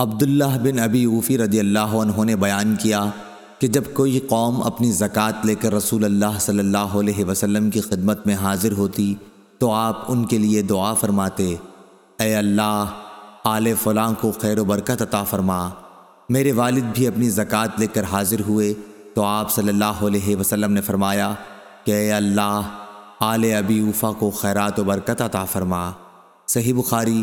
عبداللہ بن ابی اوفی رضی اللہ عنہ نے بیان کیا کہ جب کوئی قوم اپنی زکوٰۃ لے کر رسول اللہ صلی اللہ علیہ وسلم کی خدمت میں حاضر ہوتی تو آپ ان کے لیے دعا فرماتے، اے اللہ، آل فلاں کو خیر و برکت عطا فرما۔ میرے والد بھی اپنی زکوٰۃ لے کر حاضر ہوئے تو آپ صلی اللہ علیہ وسلم نے فرمایا کہ اے اللہ، آل ابی اوفا کو خیرات و برکت عطا فرما۔ صحیح بخاری